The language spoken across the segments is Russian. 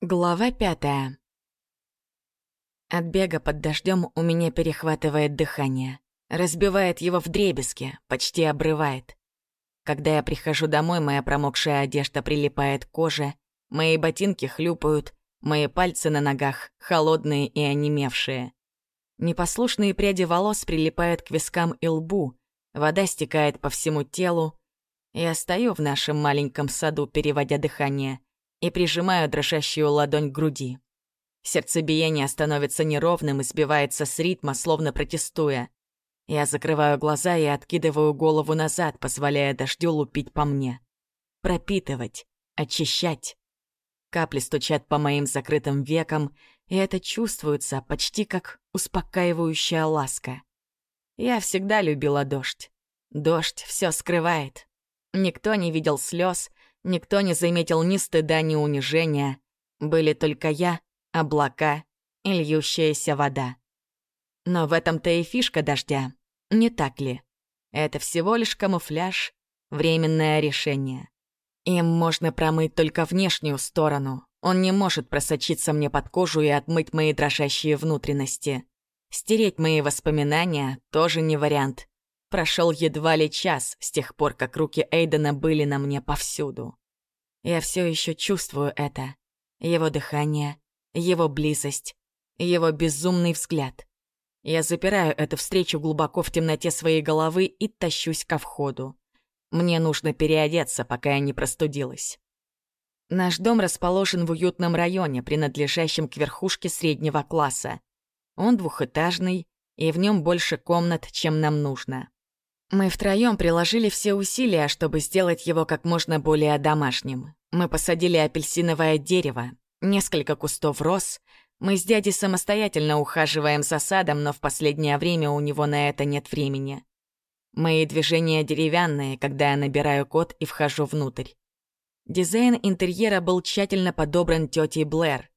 Глава пятая. От бега под дождем у меня перехватывает дыхание. Разбивает его в дребезги, почти обрывает. Когда я прихожу домой, моя промокшая одежда прилипает к коже, мои ботинки хлюпают, мои пальцы на ногах холодные и онемевшие. Непослушные пряди волос прилипают к вискам и лбу, вода стекает по всему телу. Я стою в нашем маленьком саду, переводя дыхание — и прижимаю дрожащую ладонь к груди. Сердцебиение становится неровным и сбивается с ритма, словно протестуя. Я закрываю глаза и откидываю голову назад, позволяя дождю лупить по мне. Пропитывать, очищать. Капли стучат по моим закрытым векам, и это чувствуется почти как успокаивающая ласка. Я всегда любила дождь. Дождь все скрывает. Никто не видел слез, Никто не заметил ни стыда, ни унижения. Были только я, облака и льющаяся вода. Но в этом-то и фишка дождя, не так ли? Это всего лишь камуфляж, временное решение. Им можно промыть только внешнюю сторону. Он не может просочиться мне под кожу и отмыть мои дрожащие внутренности. Стереть мои воспоминания тоже не вариант. Прошел едва ли час с тех пор, как руки Эйдена были на мне повсюду. Я все еще чувствую это. Его дыхание, его близость, его безумный взгляд. Я запираю эту встречу глубоко в темноте своей головы и тащусь ко входу. Мне нужно переодеться, пока я не простудилась. Наш дом расположен в уютном районе, принадлежащем к верхушке среднего класса. Он двухэтажный, и в нем больше комнат, чем нам нужно. Мы втроем приложили все усилия, чтобы сделать его как можно более домашним. Мы посадили апельсиновое дерево, несколько кустов роз. Мы с дядей самостоятельно ухаживаем за садом, но в последнее время у него на это нет времени. Мои движения деревянные, когда я набираю код и вхожу внутрь. Дизайн интерьера был тщательно подобран тетей Блэр.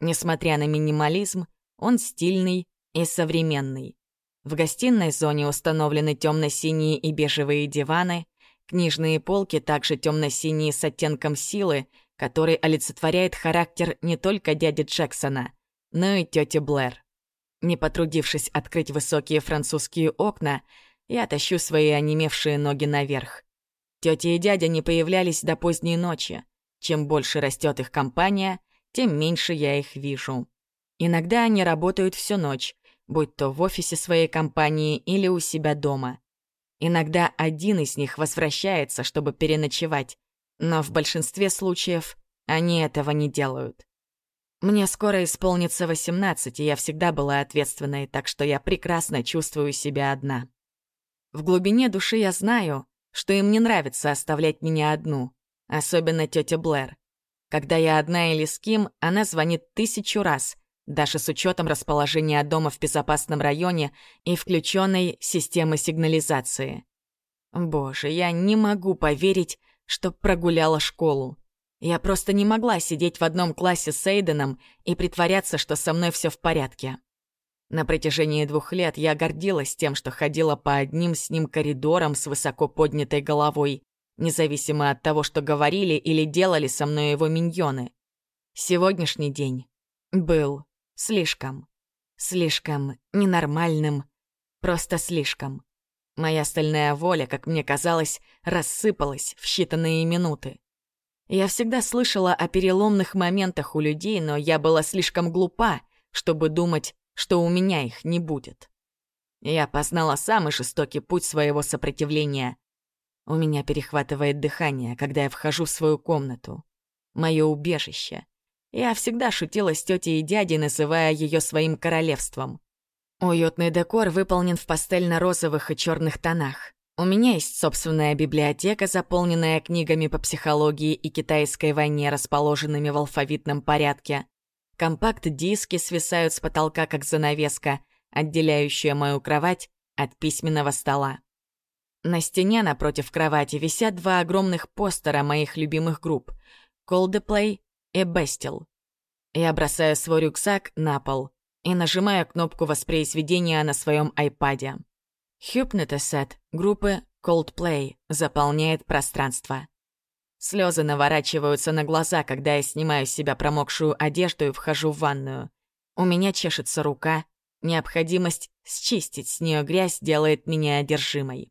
Несмотря на минимализм, он стильный и современный. В гостиной зоне установлены темно-синие и бежевые диваны, книжные полки также темно-синие с оттенком силы, который олицетворяет характер не только дяди Джексона, но и тети Блэр. Не потрудившись открыть высокие французские окна, я тащу свои онемевшие ноги наверх. Тётя и дядя не появлялись до поздней ночи. Чем больше растет их компания, тем меньше я их вижу. Иногда они работают всю ночь, будь то в офисе своей компании или у себя дома. Иногда один из них возвращается, чтобы переночевать, но в большинстве случаев они этого не делают. Мне скоро исполнится 18, и я всегда была ответственной, так что я прекрасно чувствую себя одна. В глубине души я знаю, что им не нравится оставлять меня одну, особенно тетя Блэр. Когда я одна или с кем, она звонит тысячу раз, даже с учетом расположения дома в безопасном районе и включенной системы сигнализации. Боже, я не могу поверить, что прогуляла школу. Я просто не могла сидеть в одном классе с Эйденом и притворяться, что со мной все в порядке. На протяжении двух лет я гордилась тем, что ходила по одним с ним коридорам с высоко поднятой головой, независимо от того, что говорили или делали со мной его миньоны. Сегодняшний день был Слишком. Слишком ненормальным. Просто слишком. Моя стальная воля, как мне казалось, рассыпалась в считанные минуты. Я всегда слышала о переломных моментах у людей, но я была слишком глупа, чтобы думать, что у меня их не будет. Я познала самый жестокий путь своего сопротивления. У меня перехватывает дыхание, когда я вхожу в свою комнату. Мое убежище — я всегда шутила с тетей и дядей, называя ее своим королевством. Уютный декор выполнен в пастельно-розовых и черных тонах. У меня есть собственная библиотека, заполненная книгами по психологии и китайской войне, расположенными в алфавитном порядке. Компакт-диски свисают с потолка, как занавеска, отделяющая мою кровать от письменного стола. На стене напротив кровати висят два огромных постера моих любимых групп — Coldplay и Бестил. Я бросаю свой рюкзак на пол и нажимаю кнопку воспроизведения на своем айпаде. Hypnotiset группы Coldplay заполняет пространство. Слезы наворачиваются на глаза, когда я снимаю с себя промокшую одежду и вхожу в ванную. У меня чешется рука. Необходимость счистить с нее грязь делает меня одержимой.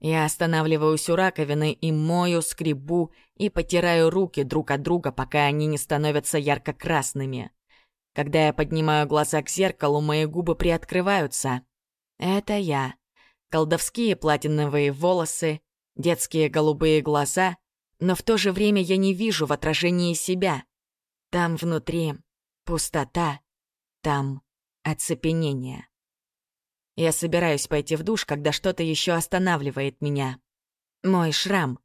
Я останавливаюсь у раковины и мою, скребу и потираю руки друг от друга, пока они не становятся ярко-красными. Когда я поднимаю глаза к зеркалу, мои губы приоткрываются. Это я. Колдовские платиновые волосы, детские голубые глаза, но в то же время я не вижу в отражении себя. Там внутри пустота, там оцепенение. Я собираюсь пойти в душ, когда что-то еще останавливает меня. Мой шрам.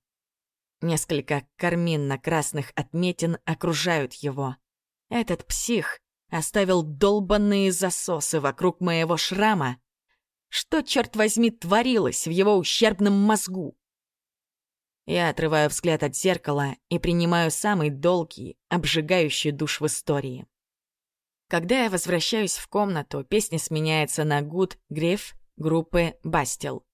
Несколько карминно-красных отметин окружают его. Этот псих оставил долбанные засосы вокруг моего шрама. Что, черт возьми, творилось в его ущербном мозгу? Я отрываю взгляд от зеркала и принимаю самый долгий, обжигающий душ в истории. Когда я возвращаюсь в комнату, песня сменяется на «Good Grief» группы «Бастил».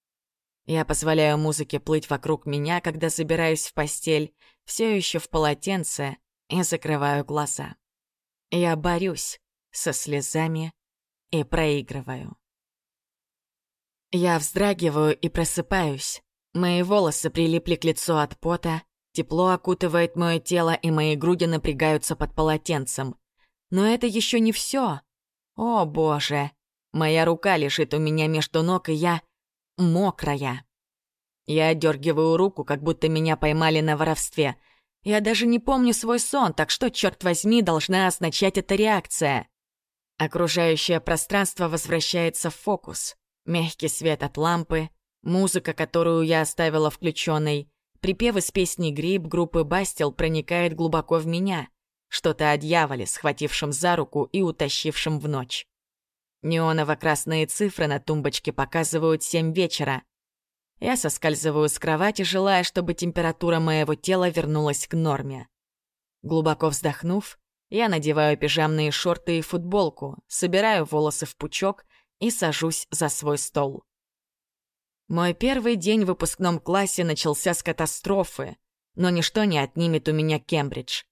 Я позволяю музыке плыть вокруг меня, когда забираюсь в постель, все еще в полотенце, и закрываю глаза. Я борюсь со слезами и проигрываю. Я вздрагиваю и просыпаюсь. Мои волосы прилипли к лицу от пота, тепло окутывает мое тело, и мои груди напрягаются под полотенцем. Но это еще не все. О, боже. Моя рука лежит у меня между ног, и я мокрая. Я отдергиваю руку, как будто меня поймали на воровстве. Я даже не помню свой сон, так что, черт возьми, должна означать эта реакция? Окружающее пространство возвращается в фокус. Мягкий свет от лампы, музыка, которую я оставила включенной, припев из песни «Гриб» группы «Бастил» проникает глубоко в меня. Что-то о дьяволе, схватившем за руку и утащившем в ночь. Неоново-красные цифры на тумбочке показывают семь вечера. Я соскальзываю с кровати, желая, чтобы температура моего тела вернулась к норме. Глубоко вздохнув, я надеваю пижамные шорты и футболку, собираю волосы в пучок и сажусь за свой стол. Мой первый день в выпускном классе начался с катастрофы, но ничто не отнимет у меня Кембридж.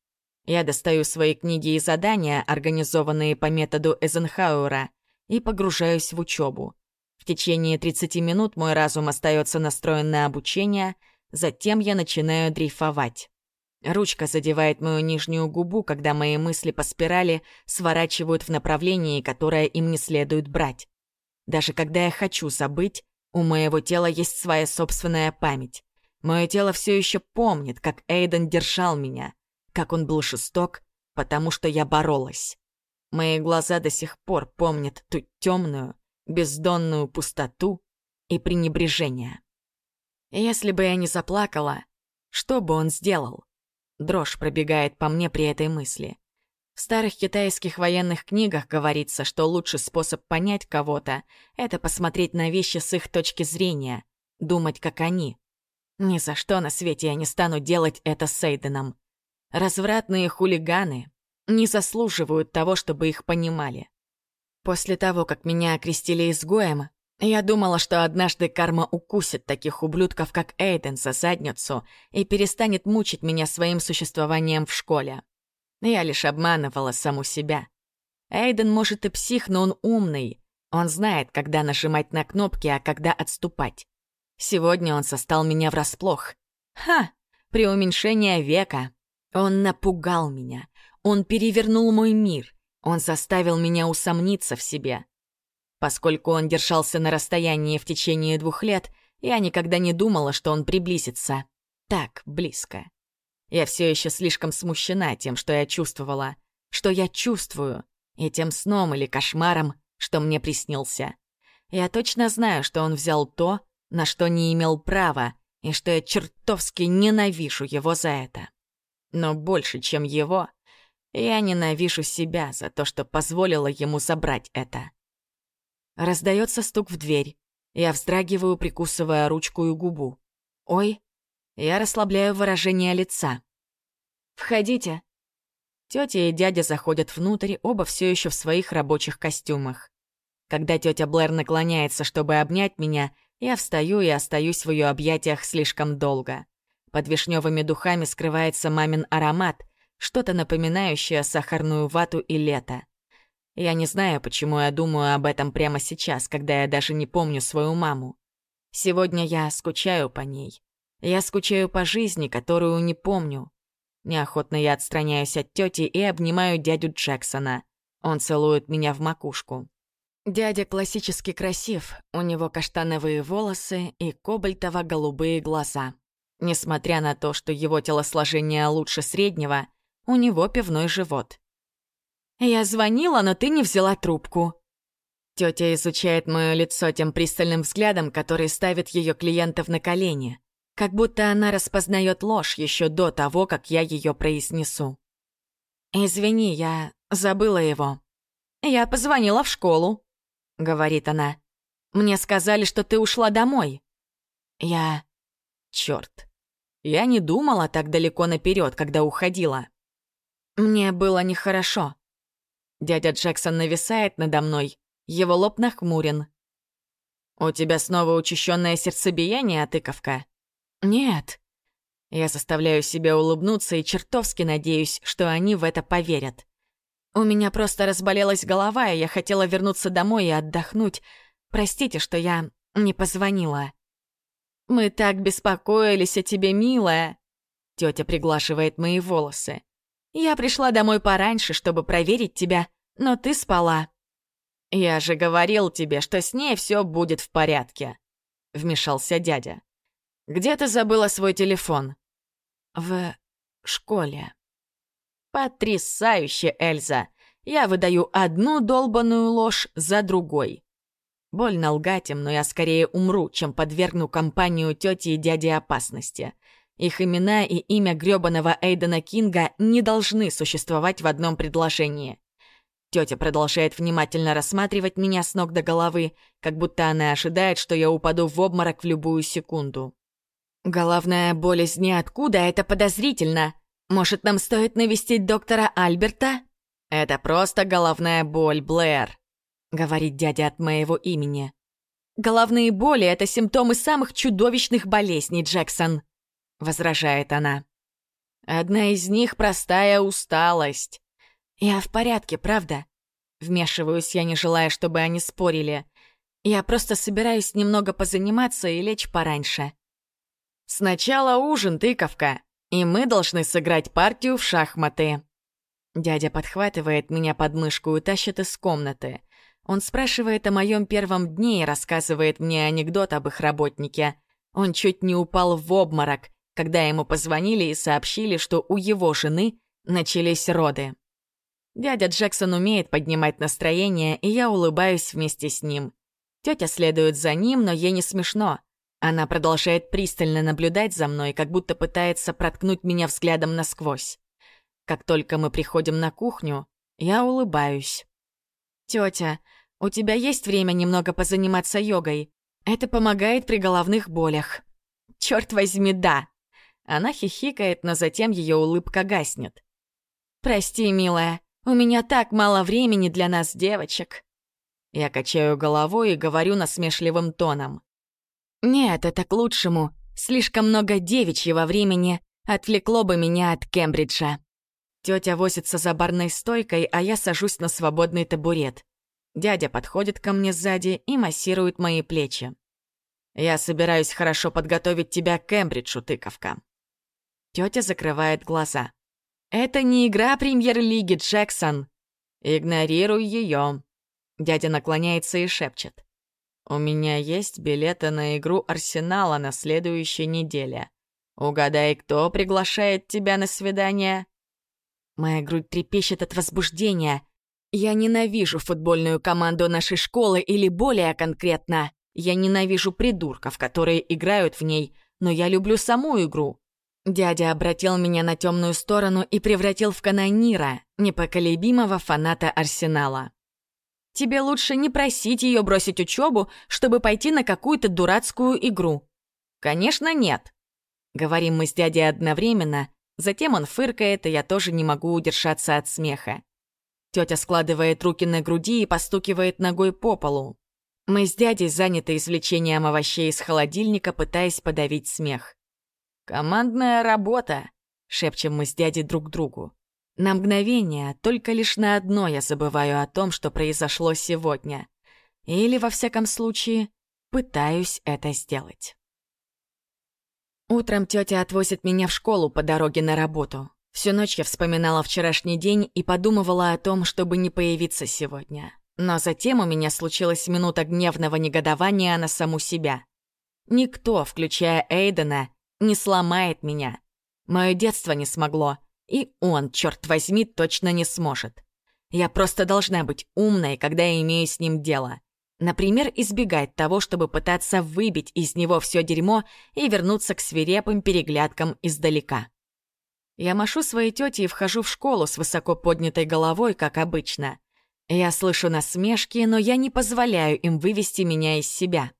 Я достаю свои книги и задания, организованные по методу Эйзенхауэра, и погружаюсь в учебу. В течение 30 минут мой разум остается настроен на обучение, затем я начинаю дрейфовать. Ручка задевает мою нижнюю губу, когда мои мысли по спирали сворачивают в направлении, которое им не следует брать. Даже когда я хочу забыть, у моего тела есть своя собственная память. Мое тело все еще помнит, как Эйден держал меня — как он был жесток, потому что я боролась. Мои глаза до сих пор помнят ту темную, бездонную пустоту и пренебрежение. Если бы я не заплакала, что бы он сделал? Дрожь пробегает по мне при этой мысли. В старых китайских военных книгах говорится, что лучший способ понять кого-то — это посмотреть на вещи с их точки зрения, думать, как они. Ни за что на свете я не стану делать это с Эйденом. Развратные хулиганы не заслуживают того, чтобы их понимали. После того, как меня окрестили изгоем, я думала, что однажды карма укусит таких ублюдков, как Эйден, за задницу и перестанет мучить меня своим существованием в школе. Я лишь обманывала саму себя. Эйден, может, и псих, но он умный. Он знает, когда нажимать на кнопки, а когда отступать. Сегодня он состал меня врасплох. Ха! Преуменьшение века. Он напугал меня. Он перевернул мой мир. Он заставил меня усомниться в себе. Поскольку он держался на расстоянии в течение двух лет, я никогда не думала, что он приблизится так близко. Я все еще слишком смущена тем, что я чувствовала, что я чувствую, и тем сном или кошмаром, что мне приснился. Я точно знаю, что он взял то, на что не имел права, и что я чертовски ненавижу его за это. Но больше, чем его, я ненавижу себя за то, что позволила ему забрать это. Раздается стук в дверь. Я вздрагиваю, прикусывая ручку и губу. «Ой!» Я расслабляю выражение лица. «Входите!» Тетя и дядя заходят внутрь, оба все еще в своих рабочих костюмах. Когда тетя Блэр наклоняется, чтобы обнять меня, я встаю и остаюсь в ее объятиях слишком долго. Под вишневыми духами скрывается мамин аромат, что-то напоминающее сахарную вату и лето. Я не знаю, почему я думаю об этом прямо сейчас, когда я даже не помню свою маму. Сегодня я скучаю по ней. Я скучаю по жизни, которую не помню. Неохотно я отстраняюсь от тети и обнимаю дядю Джексона. Он целует меня в макушку. Дядя классически красив, у него каштановые волосы и кобальтово-голубые глаза. Несмотря на то, что его телосложение лучше среднего, у него пивной живот. «Я звонила, но ты не взяла трубку». Тетя изучает мое лицо тем пристальным взглядом, который ставит ее клиентов на колени, как будто она распознает ложь еще до того, как я ее произнесу. «Извини, я забыла его. Я позвонила в школу», — говорит она. «Мне сказали, что ты ушла домой». Я... Чёрт. Я не думала так далеко наперед, когда уходила. Мне было нехорошо. Дядя Джексон нависает надо мной, его лоб нахмурен. «У тебя снова учащенное сердцебиение, тыковка?» «Нет». Я заставляю себя улыбнуться и чертовски надеюсь, что они в это поверят. У меня просто разболелась голова, и я хотела вернуться домой и отдохнуть. Простите, что я не позвонила. «Мы так беспокоились о тебе, милая!» Тетя приглашивает мои волосы. «Я пришла домой пораньше, чтобы проверить тебя, но ты спала». «Я же говорил тебе, что с ней все будет в порядке», — вмешался дядя. «Где ты забыла свой телефон?» «В школе». Потрясающе, Эльза! Я выдаю одну долбанную ложь за другой. Больно лгать им, но я скорее умру, чем подвергну компанию тети и дяди опасности. Их имена и имя грёбаного Эйдена Кинга не должны существовать в одном предложении. Тетя продолжает внимательно рассматривать меня с ног до головы, как будто она ожидает, что я упаду в обморок в любую секунду. Головная боль из ниоткуда — это подозрительно. Может, нам стоит навестить доктора Альберта? Это просто головная боль, Блэр, говорит дядя от моего имени. Головные боли — это симптомы самых чудовищных болезней, Джексон, возражает она. Одна из них — простая усталость. Я в порядке, правда? Вмешиваюсь я, не желая, чтобы они спорили. Я просто собираюсь немного позаниматься и лечь пораньше. Сначала ужин, тыковка, и мы должны сыграть партию в шахматы». Дядя подхватывает меня под мышку и тащит из комнаты. Он спрашивает о моем первом дне и рассказывает мне анекдот об их работнике. Он чуть не упал в обморок, когда ему позвонили и сообщили, что у его жены начались роды. Дядя Джексон умеет поднимать настроение, и я улыбаюсь вместе с ним. Тетя следует за ним, но ей не смешно. Она продолжает пристально наблюдать за мной, как будто пытается проткнуть меня взглядом насквозь. Как только мы приходим на кухню, я улыбаюсь. «Тётя, у тебя есть время немного позаниматься йогой? Это помогает при головных болях». «Чёрт возьми, да!» Она хихикает, но затем её улыбка гаснет. «Прости, милая, у меня так мало времени для нас, девочек». Я качаю головой и говорю насмешливым тоном. Нет, это к лучшему. Слишком много девичьего времени отвлекло бы меня от Кембриджа. Тетя возится за барной стойкой, а я сажусь на свободный табурет. Дядя подходит ко мне сзади и массирует мои плечи. Я собираюсь хорошо подготовить тебя к Кембриджу, тыковка. Тетя закрывает глаза. Это не игра премьер-лиги, Джексон. Игнорируй ее. Дядя наклоняется и шепчет. У меня есть билеты на игру Арсенала на следующей неделе. Угадай, кто приглашает тебя на свидание?» Моя грудь трепещет от возбуждения. Я ненавижу футбольную команду нашей школы, или более конкретно, я ненавижу придурков, которые играют в ней, но я люблю саму игру. Дядя обратил меня на темную сторону и превратил в канонира, непоколебимого фаната Арсенала. Тебе лучше не просить ее бросить учебу, чтобы пойти на какую-то дурацкую игру. Конечно, нет. Говорим мы с дядей одновременно, затем он фыркает, и я тоже не могу удержаться от смеха. Тетя складывает руки на груди и постукивает ногой по полу. Мы с дядей заняты извлечением овощей из холодильника, пытаясь подавить смех. «Командная работа», — шепчем мы с дядей друг другу. На мгновение, только лишь на одно я забываю о том, что произошло сегодня. Или, во всяком случае, пытаюсь это сделать. Утром тетя отвозит меня в школу по дороге на работу. Всю ночь я вспоминала вчерашний день и подумывала о том, чтобы не появиться сегодня. Но затем у меня случилась минута гневного негодования на саму себя. Никто, включая Эйдена, не сломает меня. Мое детство не смогло, и он, черт возьми, точно не сможет. Я просто должна быть умной, когда я имею с ним дело. Например, избегать того, чтобы пытаться выбить из него все дерьмо и вернуться к свирепым переглядкам издалека. Я машу своей тете и вхожу в школу с высоко поднятой головой, как обычно. Я слышу насмешки, но я не позволяю им вывести меня из себя.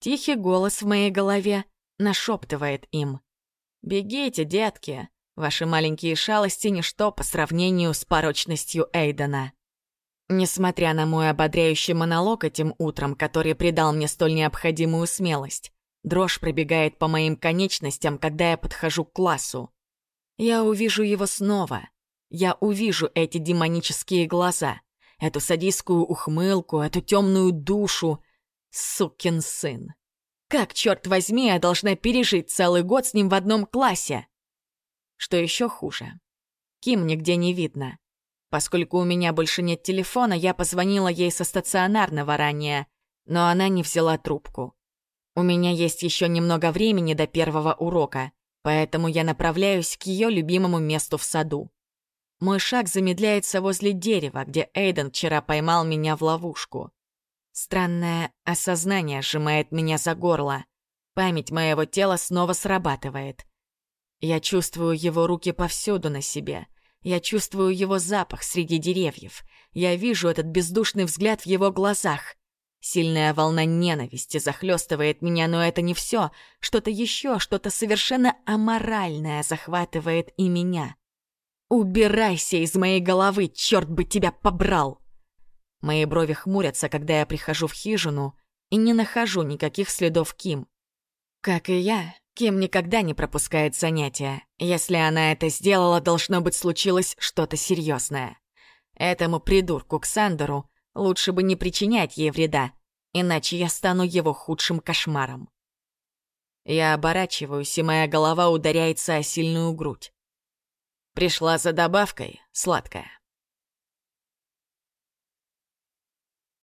Тихий голос в моей голове нашептывает им. «Бегите, детки, ваши маленькие шалости — ничто по сравнению с порочностью Эйдена». Несмотря на мой ободряющий монолог этим утром, который придал мне столь необходимую смелость, дрожь пробегает по моим конечностям, когда я подхожу к классу. Я увижу его снова. Я увижу эти демонические глаза, эту садистскую ухмылку, эту темную душу. Сукин сын. Как, черт возьми, я должна пережить целый год с ним в одном классе? Что еще хуже? Ким нигде не видно. Поскольку у меня больше нет телефона, я позвонила ей со стационарного ранее, но она не взяла трубку. У меня есть еще немного времени до первого урока, поэтому я направляюсь к ее любимому месту в саду. Мой шаг замедляется возле дерева, где Эйден вчера поймал меня в ловушку. Странное осознание сжимает меня за горло. Память моего тела снова срабатывает. Я чувствую его руки повсюду на себе — я чувствую его запах среди деревьев. Я вижу этот бездушный взгляд в его глазах. Сильная волна ненависти захлестывает меня, но это не все. Что-то еще, что-то совершенно аморальное захватывает и меня. «Убирайся из моей головы, черт бы тебя побрал!» Мои брови хмурятся, когда я прихожу в хижину и не нахожу никаких следов Ким. Как и я, Ким никогда не пропускает занятия. Если она это сделала, должно быть случилось что-то серьезное. Этому придурку Ксандеру лучше бы не причинять ей вреда, иначе я стану его худшим кошмаром. Я оборачиваюсь, и моя голова ударяется о сильную грудь. Пришла за добавкой, сладкая.